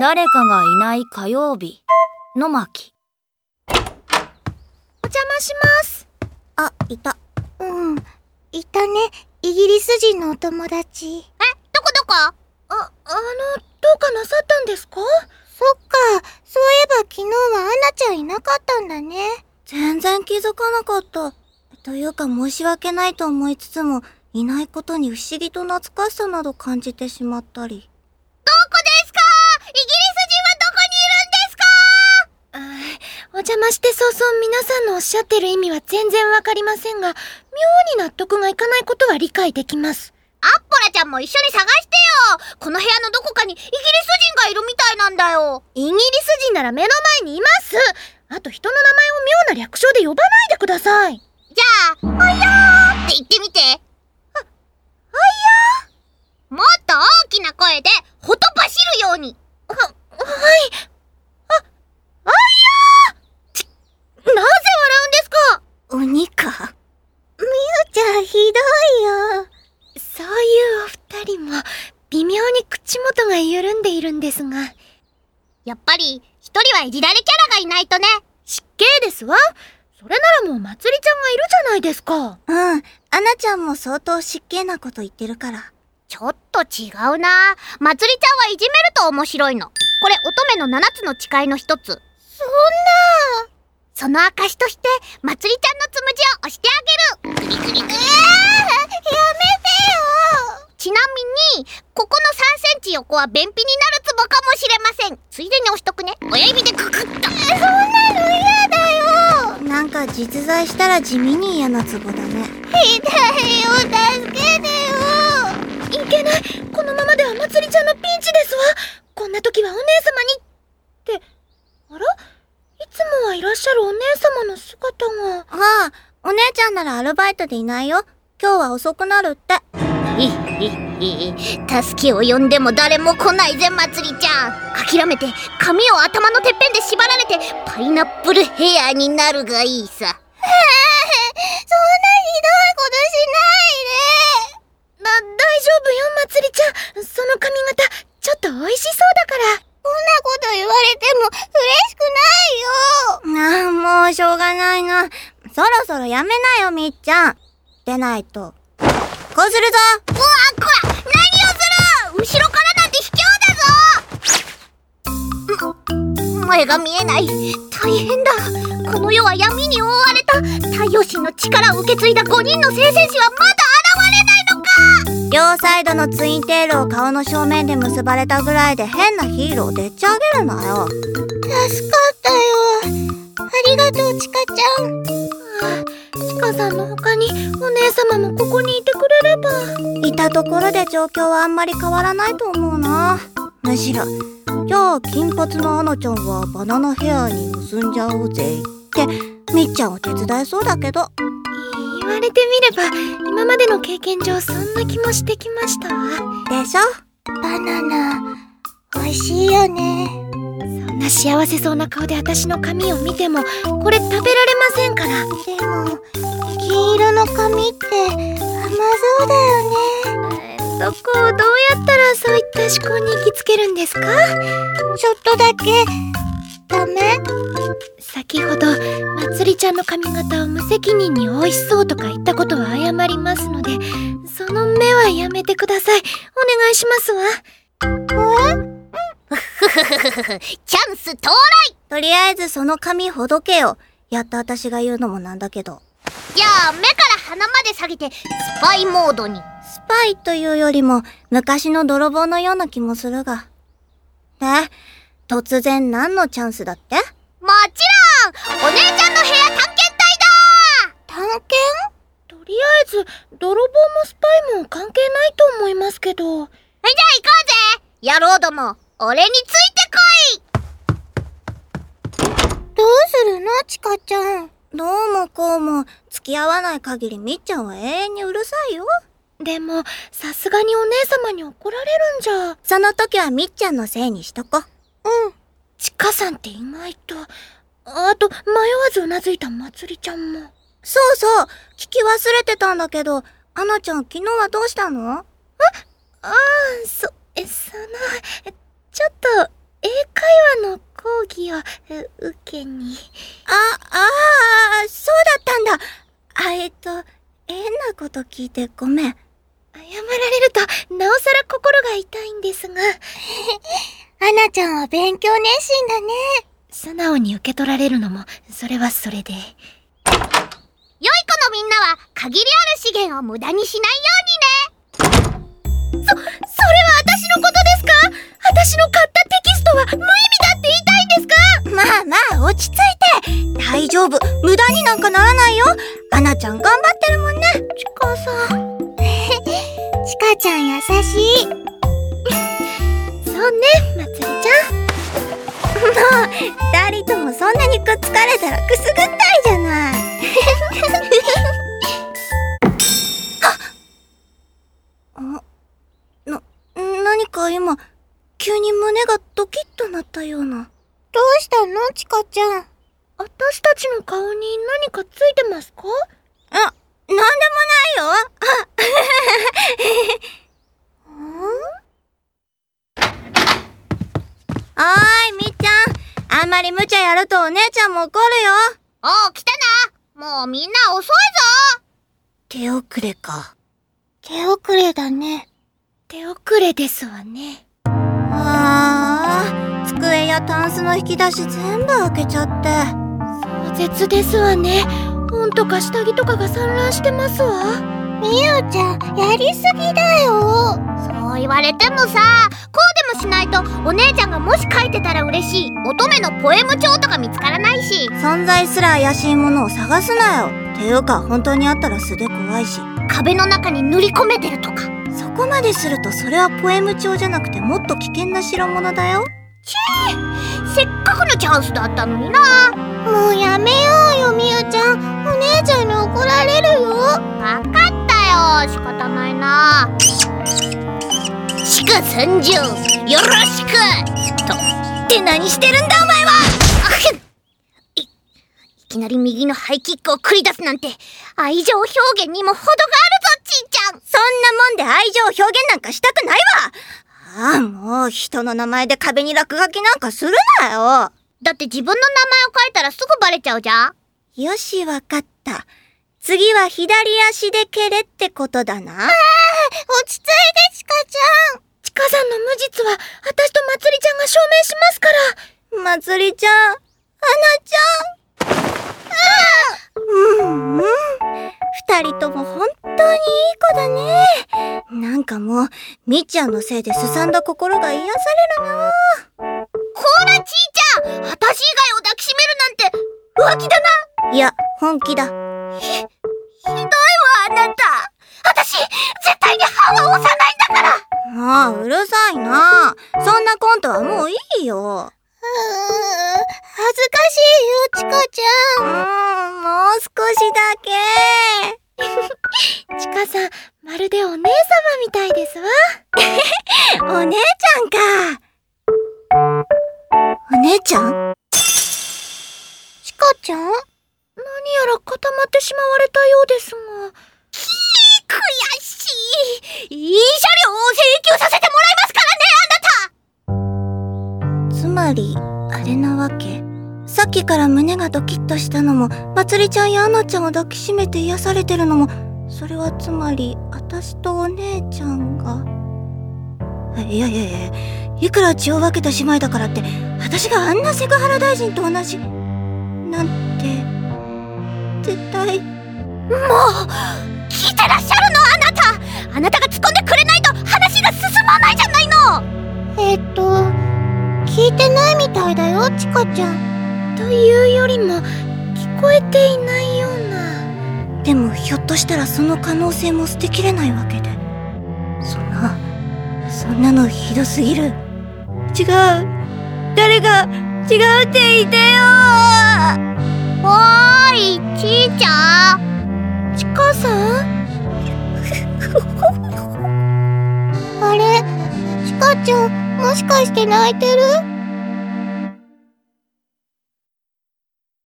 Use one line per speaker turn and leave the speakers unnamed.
誰かがいない火曜日の巻
お邪魔します。
あ、いた。うん。いたね。イギリス人のお友達。
え、どこどこ？
あ、あの、どうかなさったんですか？そっか。そういえば昨日はアンナちゃんいなかったんだね。全然気づかなかった。というか申し訳ないと思いつつも、いないことに不思議と懐かしさなど感じてしまったり。
どこです
お邪魔して早々皆さんのおっしゃってる意味は全然わかりませんが、妙に納得がいかないことは理解できます。
アッポラちゃんも一緒に探してよこの部屋のどこかにイギリス人がいるみたいなんだよ
イギリス人なら目の前にいますあと人の名前を妙な略称で呼ばないでください。
じゃあ、おいやーって言ってみて。あ、おいやー？もっと大きな声で、ほとばしるように。
は、はい。あ、あいやーち、なぜ笑うんですか鬼か。みゆちゃんひどいよ。そういうお二人も、微妙に口元が緩んでいるんですが。
やっぱり、一人はいじられキャラがいないとね。
失敬ですわ。それならもうまつりちゃんがいるじゃないですか。うん。アナちゃんも相当失敬なこと言ってるから。
ちょっと違うなまつりちゃんはいじめると面白いの。これ乙女の七つの誓いの一つ。
そんな
その証として、まつりちゃんのつむじを押してあげる。
えー、やめてよ
ちなみに、ここの3センチ横は便秘になるツボかもしれません。ついでに押しとくね。親指でググッと。
そんなの？嫌だよなんか実在したら地味に嫌なツボだね。ひどいよ、助けてよいけないこのままではまつりちゃんのピンチですわこんな時はお姉様にって、あら？いつもはいらっしゃるお姉様の姿が。ああ、お姉ちゃんならアルバイトでいないよ。今日は遅くなるって。
助けを呼んでも誰も来ないぜ、まつりちゃん。諦めて、髪を頭のてっぺんで縛られて、パイナップルヘアになるがいいさ。
そんなひどいことしないでだ、大丈夫よ、まつりちゃん。その髪型、ちょっと美味しそうだから。こんなこと言われても嬉しくないよ。ああ、もうしょうがないな。そろそろやめなよ、みっちゃん。出ないと。こうするぞ
うわ、こら何をする後ろからなんて卑怯だぞ前が見えない。大変だ。この世は闇に覆われた。太陽神の力を受け継いだ5人の聖戦士はまだ現れないのか
両サイドのツインテールを顔の正面で結ばれたぐらいで変なヒーローでっち上げるなよ。助かったよ。ありがとう、チカちゃん。チカさんの他にお姉様もここにいてくれれば。いたところで状況はあんまり変わらないと思うな。むしろ、今日金髪のアナちゃんはバナナヘアに結んじゃおうぜって、みっちゃんを手伝いそうだけど。言われてみれば、今までの経験上そんな気もしてきましたわ。でしょ？バナナ、美味しいよね。そんな幸せそうな顔で私の髪を見ても、これ食べられませんから。でも、金色の髪って甘そうだよね。そこをどうやったらそういった思考に行きつけるんですか？ちょっとだけ、ダメ？先ほど、まつりちゃんの髪型を無責任に美味しそうとか言ったことは謝りますので、その目はやめてください。お願いしますわ。
ふふふふふ。チャンス到来
とりあえずその髪ほどけよ。やっと私が言うのもなんだけど。
じゃあ、目から鼻まで下げて、スパイモードに。
スパイというよりも、昔の泥棒のような気もするが。で、突然何のチャンスだって？
もちろんお姉ちゃんの部屋探検隊だ
探検？とりあえず、泥棒もスパイも関係ないと思いますけど。
じゃあ行こうぜ野郎ども、俺についてこい
どうするのチカちゃん？どうもこうも、付き合わない限りみっちゃんは永遠にうるさいよ。でも、さすがにお姉様に怒られるんじゃ。その時はみっちゃんのせいにしとこ。うん。チカさんって意外と。あと、迷わずうなずいたまつりちゃんも。そうそう、聞き忘れてたんだけど、アナちゃん昨日はどうしたの？あ、ああ、そ、え、その、ちょっと、映
時をう受けに。
あ、ああ、そうだったんだ。あ、えっと、変なこと聞いてごめん。
謝られると、なおさら心が痛いんですが。
アナちゃんは勉強熱心だね。
素直に受け取られるのも、それはそれで。良い子のみんなは、限りある資源を無駄にしないようにねそ、それは私のこと私の買ったテキストは無意味だって言いたいんですか？
まあまあ、落ち着いて。大丈夫。無駄になんかならないよ。アナちゃん頑張ってるもんね。
チカさん。
チカちゃん優しい。
そうね、まつりちゃん。
もう、二人ともそんなにくっつかれたらくすぐったうしたのチカちゃん。
私たちの顔に何かついてますか？
あ、なんでもないよ。おーい、みっちゃん。あんまり無茶やるとお姉ちゃんも怒るよ。
おう、来たなもうみんな遅いぞ
手遅れか。手遅れだね。
手遅れですわね。
やタンスの引き出し全部開けちゃって。
壮絶ですわね。本とか下着とかが散乱してますわ。
みゆちゃん、やりすぎだよ。
そう言われてもさ、こうでもしないとお姉ちゃんがもし書いてたら嬉しい乙女のポエム帳とか見つからないし。
存在すら怪しいものを探すなよ。ていうか、本当にあったら素で怖いし。
壁の中に塗り込めてるとか。
そこまでするとそれはポエム帳じゃなくてもっと危険な代物だよ。
せっかくのチャンスだったのにな。
もうやめようよ、みゆちゃん。お姉ちゃんに怒られるよ。
わかったよ。仕方ないな。祝参上よろしくと。って何してるんだお前はいきなり右のハイキックを繰り出すなんて愛情表現にも程があるぞ、ちいちゃん
そんなもんで愛情表現なんかしたくないわああ、もう人の名前で壁に落書きなんかするなよ
だって自分の名前を書いたらすぐバレちゃうじゃん
よし、わかった。次は左足で蹴れってことだな。ああ、落ち着いて、チカち
チカさんの無実は私とまつりちゃんが証明しますから
ゃん。まつりちゃん、はなちゃん。うん、うん。二人とも本当にいい子だね。なんかもう、みっちゃんのせいですさんだ心が癒されるな。
こらちいちゃん私以外を抱きしめるなんて浮気だない
や、本気だ。
ひどいわあなた私絶対に歯は押さないんだから
ああ、うるさいな。そんなコントはもういいよ。恥ずかしいよ、チカちゃん。うん、もう少しだ
さんまるでお姉様みたいですわ。
お姉ちゃんか。お姉ちゃん？チカちゃん？
何やら固まってしまわれたようですが。ひー悔しい。いい車両を請求させてもらいますからねあなた。
つまり、あれなわけ。さっきから胸がドキッとしたのも、まつりちゃんやアナちゃんを抱きしめて癒されてるのも、それはつまり、私とお姉ちゃんが。いやいやいや、いくら血を分けた姉妹だからって、私があんなセクハラ大臣と同じ、なんて、絶対、
もう聞いてらっしゃるのあなた。あなたが突っ込んでくれないと話が進まないじゃないの。
えっと、聞いてないみたいだよ、チカちゃ。ん。
というよりも聞こえていない。
でもひょっとしたらその可能性も捨てきれないわけで。そんな、そんなのひどすぎる。違う。誰が違うって言ってよ
おーいちいちゃんちかさん？
あれチカちゃん、もしかして泣いてる？